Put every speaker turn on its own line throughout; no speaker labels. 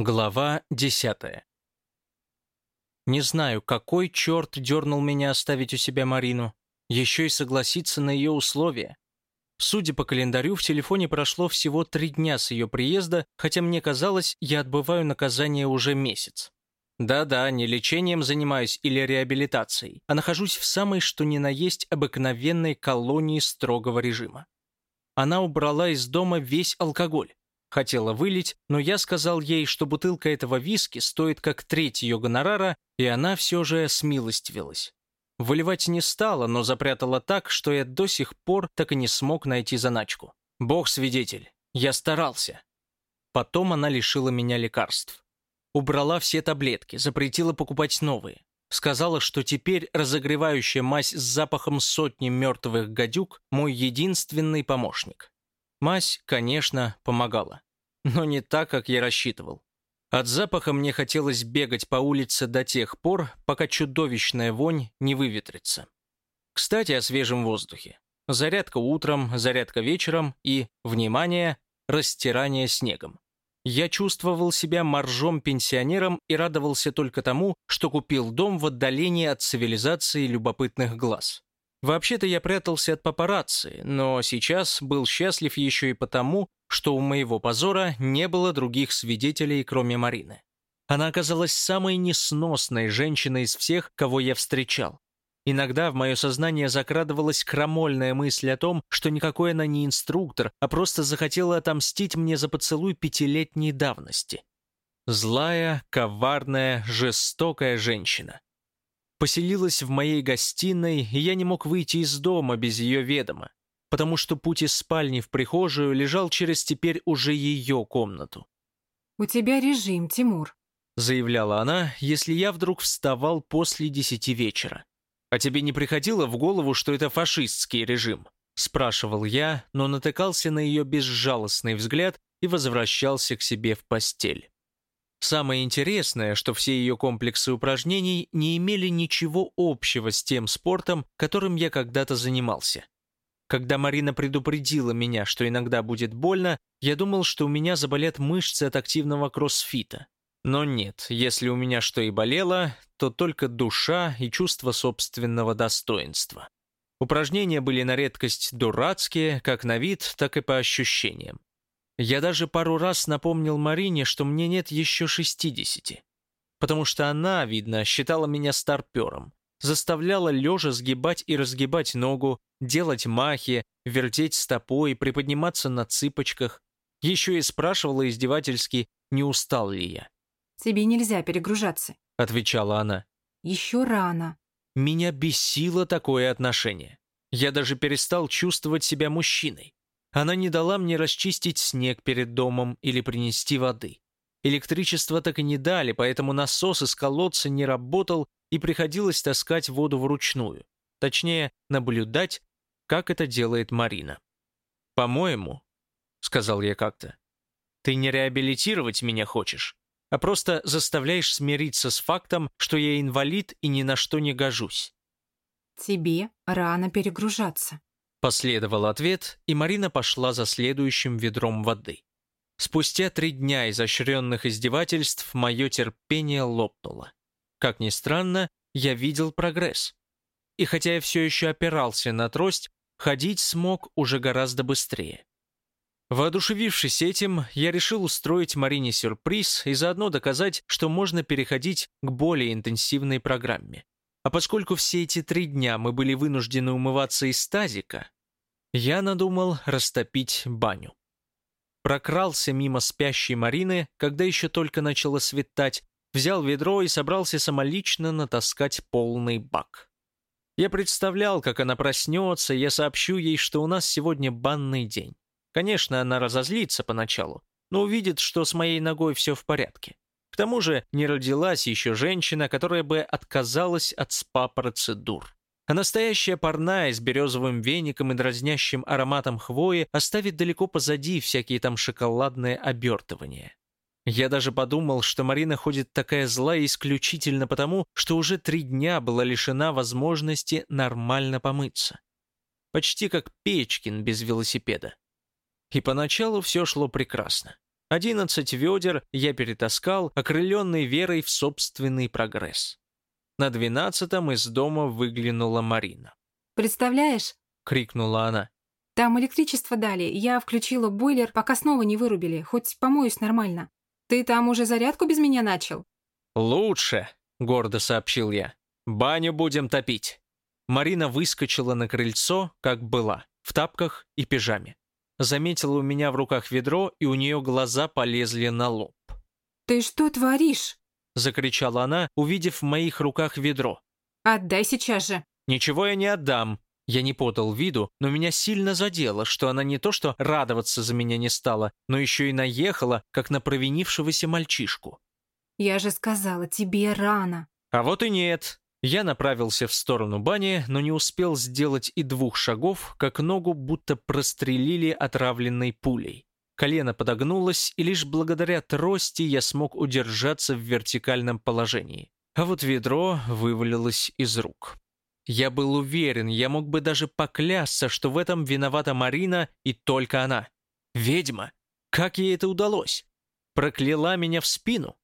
Глава десятая. Не знаю, какой черт дернул меня оставить у себя Марину, еще и согласиться на ее условия. Судя по календарю, в телефоне прошло всего три дня с ее приезда, хотя мне казалось, я отбываю наказание уже месяц. Да-да, не лечением занимаюсь или реабилитацией, а нахожусь в самой что ни на есть обыкновенной колонии строгого режима. Она убрала из дома весь алкоголь, Хотела вылить, но я сказал ей, что бутылка этого виски стоит как треть ее гонорара, и она все же смилостивилась. Выливать не стала, но запрятала так, что я до сих пор так и не смог найти заначку. Бог свидетель, я старался. Потом она лишила меня лекарств. Убрала все таблетки, запретила покупать новые. Сказала, что теперь разогревающая мазь с запахом сотни мертвых гадюк – мой единственный помощник. Мазь, конечно, помогала. Но не так, как я рассчитывал. От запаха мне хотелось бегать по улице до тех пор, пока чудовищная вонь не выветрится. Кстати, о свежем воздухе. Зарядка утром, зарядка вечером и, внимание, растирание снегом. Я чувствовал себя моржом-пенсионером и радовался только тому, что купил дом в отдалении от цивилизации любопытных глаз. Вообще-то я прятался от папарацци, но сейчас был счастлив еще и потому, что у моего позора не было других свидетелей, кроме Марины. Она оказалась самой несносной женщиной из всех, кого я встречал. Иногда в мое сознание закрадывалась крамольная мысль о том, что никакой она не инструктор, а просто захотела отомстить мне за поцелуй пятилетней давности. Злая, коварная, жестокая женщина поселилась в моей гостиной, и я не мог выйти из дома без ее ведома, потому что путь из спальни в прихожую лежал через теперь уже ее комнату.
«У тебя режим, Тимур», —
заявляла она, если я вдруг вставал после десяти вечера. «А тебе не приходило в голову, что это фашистский режим?» — спрашивал я, но натыкался на ее безжалостный взгляд и возвращался к себе в постель. Самое интересное, что все ее комплексы упражнений не имели ничего общего с тем спортом, которым я когда-то занимался. Когда Марина предупредила меня, что иногда будет больно, я думал, что у меня заболят мышцы от активного кроссфита. Но нет, если у меня что и болело, то только душа и чувство собственного достоинства. Упражнения были на редкость дурацкие, как на вид, так и по ощущениям. Я даже пару раз напомнил Марине, что мне нет еще шестидесяти. Потому что она, видно, считала меня старпером. Заставляла лежа сгибать и разгибать ногу, делать махи, вертеть стопой, приподниматься на цыпочках. Еще и спрашивала издевательски, не устал ли я.
«Тебе нельзя перегружаться», —
отвечала она.
«Еще рано».
Меня бесило такое отношение. Я даже перестал чувствовать себя мужчиной. Она не дала мне расчистить снег перед домом или принести воды. Электричество так и не дали, поэтому насос из колодца не работал и приходилось таскать воду вручную. Точнее, наблюдать, как это делает Марина. «По-моему», — сказал я как-то, — «ты не реабилитировать меня хочешь, а просто заставляешь смириться с фактом, что я инвалид и ни на что не гожусь».
«Тебе рано перегружаться»,
Последовал ответ, и Марина пошла за следующим ведром воды. Спустя три дня изощренных издевательств мое терпение лопнуло. Как ни странно, я видел прогресс. И хотя я все еще опирался на трость, ходить смог уже гораздо быстрее. Воодушевившись этим, я решил устроить Марине сюрприз и заодно доказать, что можно переходить к более интенсивной программе. А поскольку все эти три дня мы были вынуждены умываться из тазика, я надумал растопить баню. Прокрался мимо спящей Марины, когда еще только начало светать, взял ведро и собрался самолично натаскать полный бак. Я представлял, как она проснется, и я сообщу ей, что у нас сегодня банный день. Конечно, она разозлится поначалу, но увидит, что с моей ногой все в порядке. К тому же не родилась еще женщина, которая бы отказалась от спа-процедур. А настоящая парная с березовым веником и дразнящим ароматом хвои оставит далеко позади всякие там шоколадные обертывания. Я даже подумал, что Марина ходит такая злая исключительно потому, что уже три дня была лишена возможности нормально помыться. Почти как Печкин без велосипеда. И поначалу все шло прекрасно. Одиннадцать ведер я перетаскал, окрыленный верой в собственный прогресс. На двенадцатом из дома выглянула Марина.
«Представляешь?»
— крикнула она.
«Там электричество дали, я включила бойлер, пока снова не вырубили, хоть помоюсь нормально. Ты там уже зарядку без меня начал?»
«Лучше», — гордо сообщил я. «Баню будем топить». Марина выскочила на крыльцо, как была, в тапках и пижаме. Заметила у меня в руках ведро, и у нее глаза полезли на лоб.
«Ты что творишь?»
— закричала она, увидев в моих руках ведро.
«Отдай сейчас же!»
«Ничего я не отдам!» Я не подал виду, но меня сильно задело, что она не то что радоваться за меня не стала, но еще и наехала, как на провинившегося мальчишку.
«Я же сказала, тебе рано!»
А вот и нет. Я направился в сторону бани, но не успел сделать и двух шагов, как ногу будто прострелили отравленной пулей. Колено подогнулось, и лишь благодаря трости я смог удержаться в вертикальном положении. А вот ведро вывалилось из рук. Я был уверен, я мог бы даже поклясться, что в этом виновата Марина и только она. Ведьма! Как ей это удалось? Прокляла меня в спину?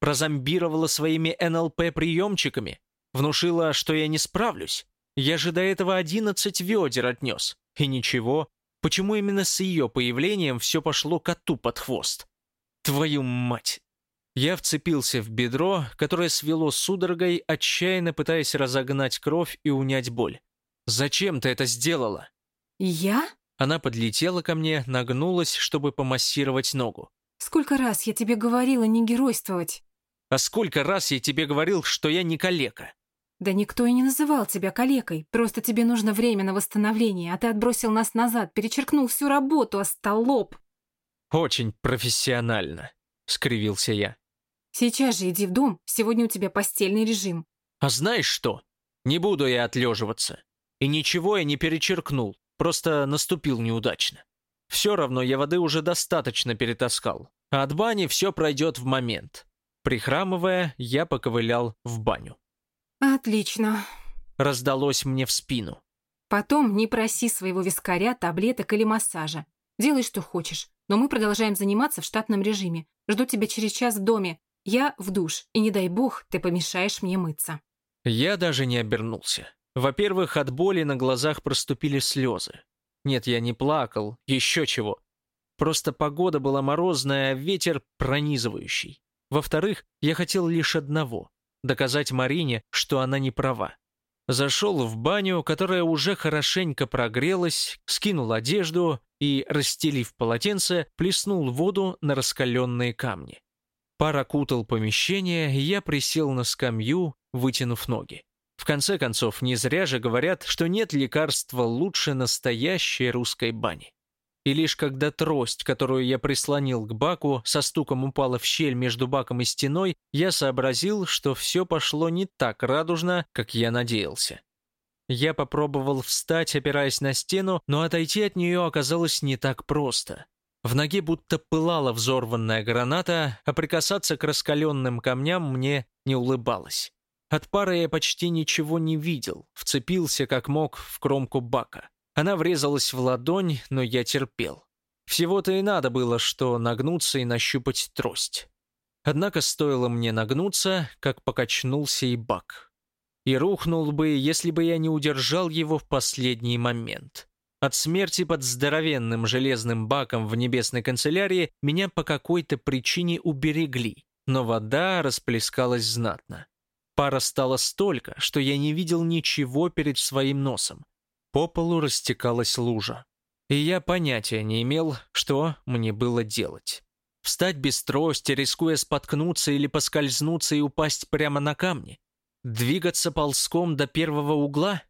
Прозомбировала своими НЛП-приемчиками? Внушила, что я не справлюсь. Я же до этого одиннадцать ведер отнес. И ничего. Почему именно с ее появлением все пошло коту под хвост? Твою мать! Я вцепился в бедро, которое свело судорогой, отчаянно пытаясь разогнать кровь и унять боль. «Зачем ты это сделала?»
«Я?»
Она подлетела ко мне, нагнулась, чтобы помассировать ногу.
«Сколько раз я тебе говорила не геройствовать?»
«А сколько раз я тебе говорил, что я не калека?»
«Да никто и не называл тебя калекой. Просто тебе нужно время на восстановление, а ты отбросил нас назад, перечеркнул всю работу, остолоп!»
«Очень профессионально», — скривился я.
«Сейчас же иди в дом, сегодня у тебя постельный режим».
«А знаешь что? Не буду я отлеживаться. И ничего я не перечеркнул, просто наступил неудачно. Все равно я воды уже достаточно перетаскал, а от бани все пройдет в момент». Прихрамывая, я поковылял в баню.
«Отлично», —
раздалось мне в спину.
«Потом не проси своего вискаря, таблеток или массажа. Делай, что хочешь, но мы продолжаем заниматься в штатном режиме. Жду тебя через час в доме. Я в душ, и не дай бог, ты помешаешь мне мыться».
Я даже не обернулся. Во-первых, от боли на глазах проступили слезы. Нет, я не плакал, еще чего. Просто погода была морозная, а ветер пронизывающий. Во-вторых, я хотел лишь одного — доказать Марине, что она не права. Зашел в баню, которая уже хорошенько прогрелась, скинул одежду и, расстелив полотенце, плеснул воду на раскаленные камни. Пар окутал помещение, я присел на скамью, вытянув ноги. В конце концов, не зря же говорят, что нет лекарства лучше настоящей русской бани. И лишь когда трость, которую я прислонил к баку, со стуком упала в щель между баком и стеной, я сообразил, что все пошло не так радужно, как я надеялся. Я попробовал встать, опираясь на стену, но отойти от нее оказалось не так просто. В ноге будто пылала взорванная граната, а прикасаться к раскаленным камням мне не улыбалось. От пары я почти ничего не видел, вцепился как мог в кромку бака. Она врезалась в ладонь, но я терпел. Всего-то и надо было, что нагнуться и нащупать трость. Однако стоило мне нагнуться, как покачнулся и бак. И рухнул бы, если бы я не удержал его в последний момент. От смерти под здоровенным железным баком в небесной канцелярии меня по какой-то причине уберегли, но вода расплескалась знатно. Пара стала столько, что я не видел ничего перед своим носом. По полу растекалась лужа. И я понятия не имел, что мне было делать. Встать без трости, рискуя споткнуться или поскользнуться и упасть прямо на камни? Двигаться ползком до первого угла?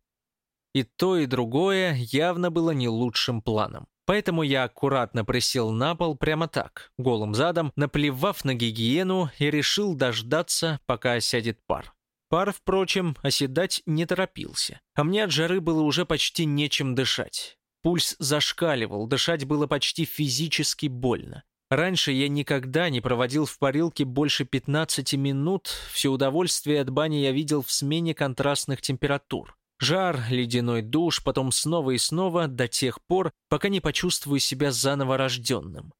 И то, и другое явно было не лучшим планом. Поэтому я аккуратно присел на пол прямо так, голым задом, наплевав на гигиену и решил дождаться, пока осядет пар. Пар, впрочем, оседать не торопился, а мне от жары было уже почти нечем дышать. Пульс зашкаливал, дышать было почти физически больно. Раньше я никогда не проводил в парилке больше 15 минут, все удовольствие от бани я видел в смене контрастных температур. Жар, ледяной душ, потом снова и снова, до тех пор, пока не почувствую себя заново рожденным.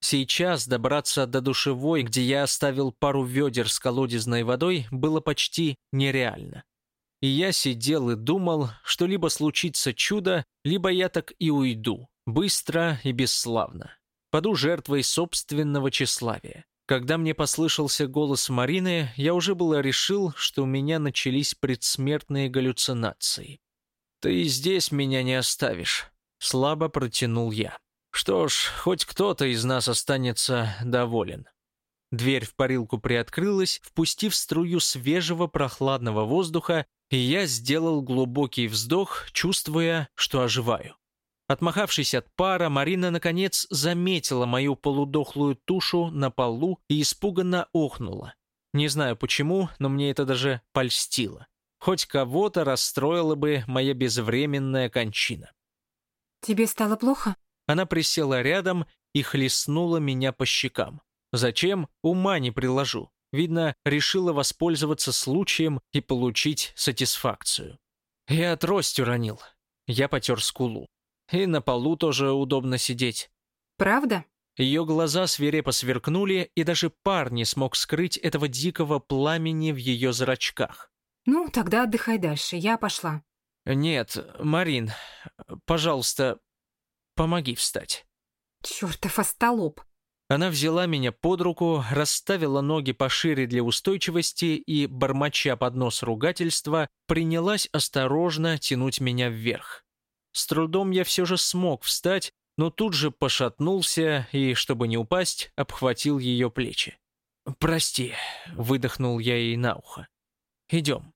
Сейчас добраться до душевой, где я оставил пару ведер с колодезной водой, было почти нереально. И я сидел и думал, что либо случится чудо, либо я так и уйду, быстро и бесславно. Паду жертвой собственного тщеславия. Когда мне послышался голос Марины, я уже было решил, что у меня начались предсмертные галлюцинации. «Ты здесь меня не оставишь», — слабо протянул я. «Что ж, хоть кто-то из нас останется доволен». Дверь в парилку приоткрылась, впустив струю свежего прохладного воздуха, и я сделал глубокий вздох, чувствуя, что оживаю. Отмахавшись от пара, Марина, наконец, заметила мою полудохлую тушу на полу и испуганно охнула. Не знаю почему, но мне это даже польстило. Хоть кого-то расстроила бы моя безвременная кончина.
«Тебе стало плохо?»
Она присела рядом и хлестнула меня по щекам. Зачем? Ума не приложу. Видно, решила воспользоваться случаем и получить сатисфакцию. Я трость уронил. Я потер скулу. И на полу тоже удобно сидеть.
«Правда?»
Ее глаза свирепо сверкнули, и даже пар не смог скрыть этого дикого пламени в ее зрачках.
«Ну, тогда отдыхай дальше, я пошла».
«Нет, Марин, пожалуйста, помоги встать».
«Чертов остолоп!»
Она взяла меня под руку, расставила ноги пошире для устойчивости и, бормоча под нос ругательства, принялась осторожно тянуть меня вверх. С трудом я все же смог встать, но тут же пошатнулся и, чтобы не упасть, обхватил ее плечи. «Прости», — выдохнул я ей на ухо. «Идем».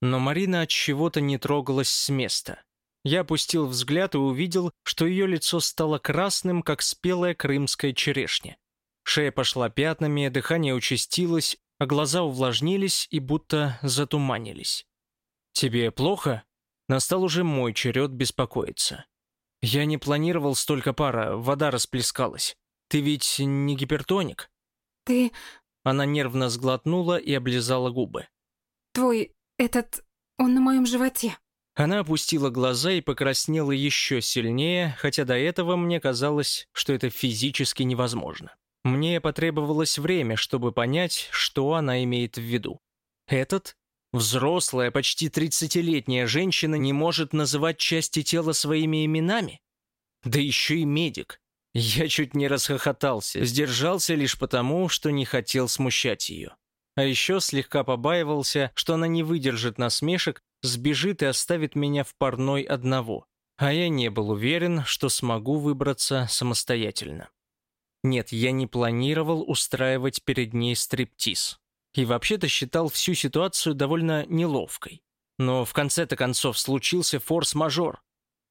Но Марина от чего-то не трогалась с места. Я опустил взгляд и увидел, что ее лицо стало красным, как спелая крымская черешня. Шея пошла пятнами, дыхание участилось, а глаза увлажнились и будто затуманились. «Тебе плохо?» Настал уже мой черед беспокоиться. «Я не планировал столько пара, вода расплескалась. Ты ведь не гипертоник?»
«Ты...»
Она нервно сглотнула и облизала губы.
«Твой... этот... он на моем животе».
Она опустила глаза и покраснела еще сильнее, хотя до этого мне казалось, что это физически невозможно. Мне потребовалось время, чтобы понять, что она имеет в виду. Этот Взрослая, почти тридцатилетняя женщина не может называть части тела своими именами? Да еще и медик. Я чуть не расхохотался, сдержался лишь потому, что не хотел смущать ее. А еще слегка побаивался, что она не выдержит насмешек, сбежит и оставит меня в парной одного. А я не был уверен, что смогу выбраться самостоятельно. Нет, я не планировал устраивать перед ней стриптиз и вообще-то считал всю ситуацию довольно неловкой. Но в конце-то концов случился форс-мажор.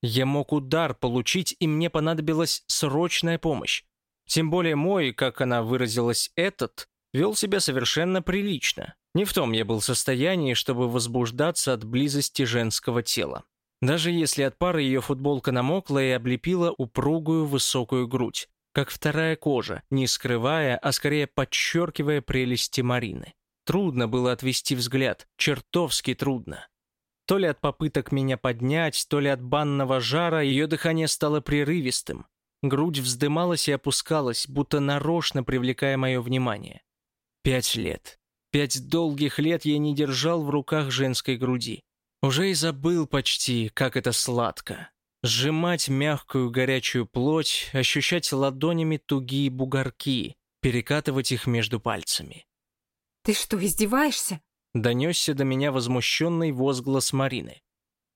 Я мог удар получить, и мне понадобилась срочная помощь. Тем более мой, как она выразилась, этот, вел себя совершенно прилично. Не в том я был состоянии, чтобы возбуждаться от близости женского тела. Даже если от пары ее футболка намокла и облепила упругую высокую грудь как вторая кожа, не скрывая, а скорее подчеркивая прелести Марины. Трудно было отвести взгляд, чертовски трудно. То ли от попыток меня поднять, то ли от банного жара ее дыхание стало прерывистым. Грудь вздымалась и опускалась, будто нарочно привлекая мое внимание. Пять лет. Пять долгих лет я не держал в руках женской груди. Уже и забыл почти, как это сладко. Сжимать мягкую горячую плоть, ощущать ладонями тугие бугорки, перекатывать их между пальцами.
«Ты что, издеваешься?»
Донесся до меня возмущенный возглас Марины.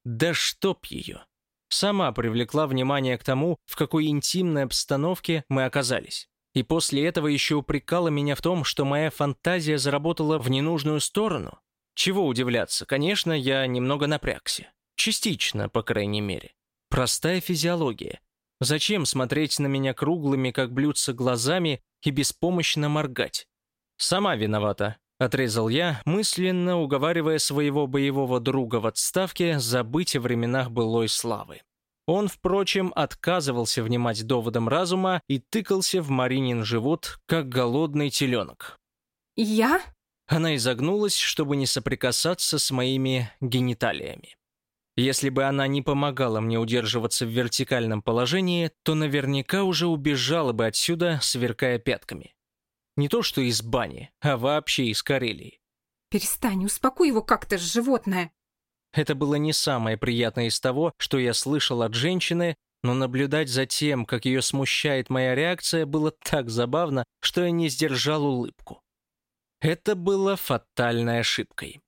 «Да чтоб ее!» Сама привлекла внимание к тому, в какой интимной обстановке мы оказались. И после этого еще упрекала меня в том, что моя фантазия заработала в ненужную сторону. Чего удивляться, конечно, я немного напрягся. Частично, по крайней мере. Простая физиология. Зачем смотреть на меня круглыми, как блюдца, глазами и беспомощно моргать? Сама виновата, отрезал я, мысленно уговаривая своего боевого друга в отставке забыть о временах былой славы. Он, впрочем, отказывался внимать доводам разума и тыкался в Маринин живот, как голодный теленок.
«Я?»
Она изогнулась, чтобы не соприкасаться с моими гениталиями. Если бы она не помогала мне удерживаться в вертикальном положении, то наверняка уже убежала бы отсюда, сверкая пятками. Не то что из бани, а вообще из Карелии.
Перестань, успокой его как-то, животное.
Это было не самое приятное из того, что я слышал от женщины, но наблюдать за тем, как ее смущает моя реакция, было так забавно, что я не сдержал улыбку. Это было фатальной ошибкой.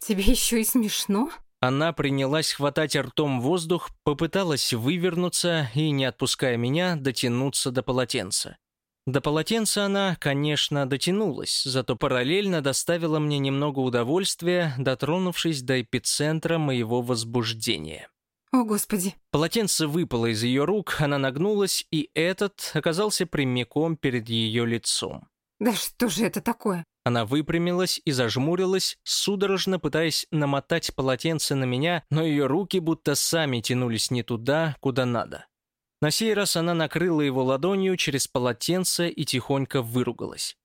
Тебе еще и смешно?
Она принялась хватать ртом воздух, попыталась вывернуться и, не отпуская меня, дотянуться до полотенца. До полотенца она, конечно, дотянулась, зато параллельно доставила мне немного удовольствия, дотронувшись до эпицентра моего возбуждения.
О, Господи.
Полотенце выпало из ее рук, она нагнулась, и этот оказался прямиком перед ее лицом.
Да что же это такое?
Она выпрямилась и зажмурилась, судорожно пытаясь намотать полотенце на меня, но ее руки будто сами тянулись не туда, куда надо. На сей раз она накрыла его ладонью через полотенце и тихонько выругалась.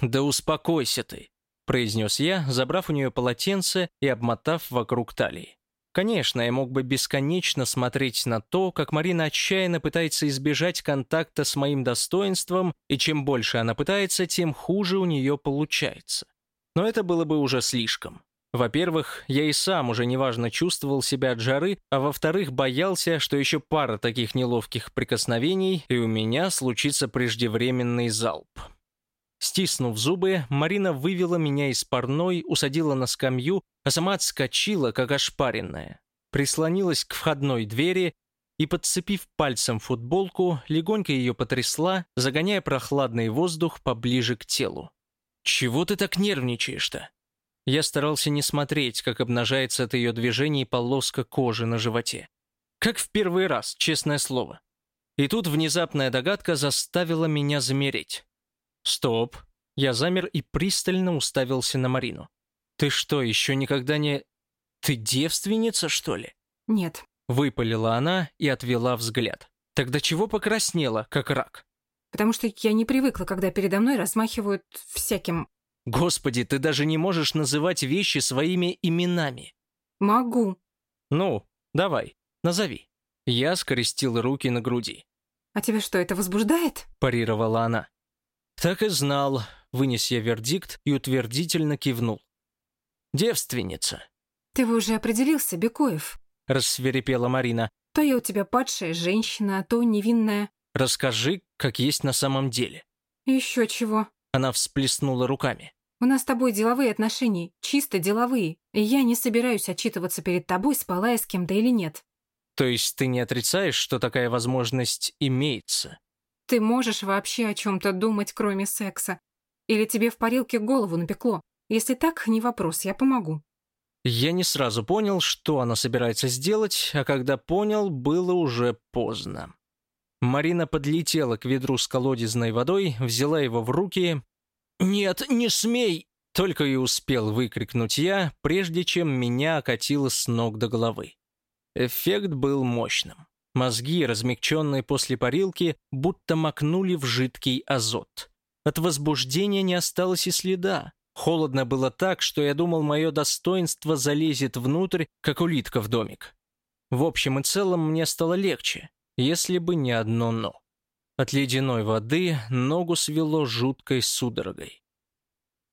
«Да успокойся ты», — произнес я, забрав у нее полотенце и обмотав вокруг талии. Конечно, я мог бы бесконечно смотреть на то, как Марина отчаянно пытается избежать контакта с моим достоинством, и чем больше она пытается, тем хуже у нее получается. Но это было бы уже слишком. Во-первых, я и сам уже неважно чувствовал себя от жары, а во-вторых, боялся, что еще пара таких неловких прикосновений, и у меня случится преждевременный залп. Стиснув зубы, Марина вывела меня из парной, усадила на скамью, а сама отскочила, как ошпаренная. Прислонилась к входной двери и, подцепив пальцем футболку, легонько ее потрясла, загоняя прохладный воздух поближе к телу. «Чего ты так нервничаешь-то?» Я старался не смотреть, как обнажается от ее движений полоска кожи на животе. Как в первый раз, честное слово. И тут внезапная догадка заставила меня замереть. «Стоп!» Я замер и пристально уставился на Марину. «Ты что, еще никогда не... Ты девственница, что ли?»
«Нет».
Выпалила она и отвела взгляд. «Тогда чего покраснела, как рак?»
«Потому что я не привыкла, когда передо мной размахивают всяким...»
«Господи, ты даже не можешь называть вещи своими именами».
«Могу».
«Ну, давай, назови». Я скрестил руки на груди.
«А тебя что, это возбуждает?»
Парировала она. «Так и знал», — вынес я вердикт и утвердительно кивнул. «Девственница».
«Ты уже определился, Бекоев», —
рассверепела Марина.
«То я у тебя падшая женщина, а то невинная».
«Расскажи, как есть на самом деле».
«Еще чего».
Она всплеснула руками.
«У нас с тобой деловые отношения, чисто деловые, и я не собираюсь отчитываться перед тобой, спала я с кем-то или нет».
«То есть ты не отрицаешь, что такая возможность имеется?»
Ты можешь вообще о чем-то думать, кроме секса? Или тебе в парилке голову напекло? Если так, не вопрос, я помогу».
Я не сразу понял, что она собирается сделать, а когда понял, было уже поздно. Марина подлетела к ведру с колодезной водой, взяла его в руки. «Нет, не смей!» Только и успел выкрикнуть я, прежде чем меня окатило с ног до головы. Эффект был мощным. Мозги, размягченные после парилки, будто макнули в жидкий азот. От возбуждения не осталось и следа. Холодно было так, что я думал, мое достоинство залезет внутрь, как улитка в домик. В общем и целом мне стало легче, если бы не одно «но». От ледяной воды ногу свело жуткой судорогой.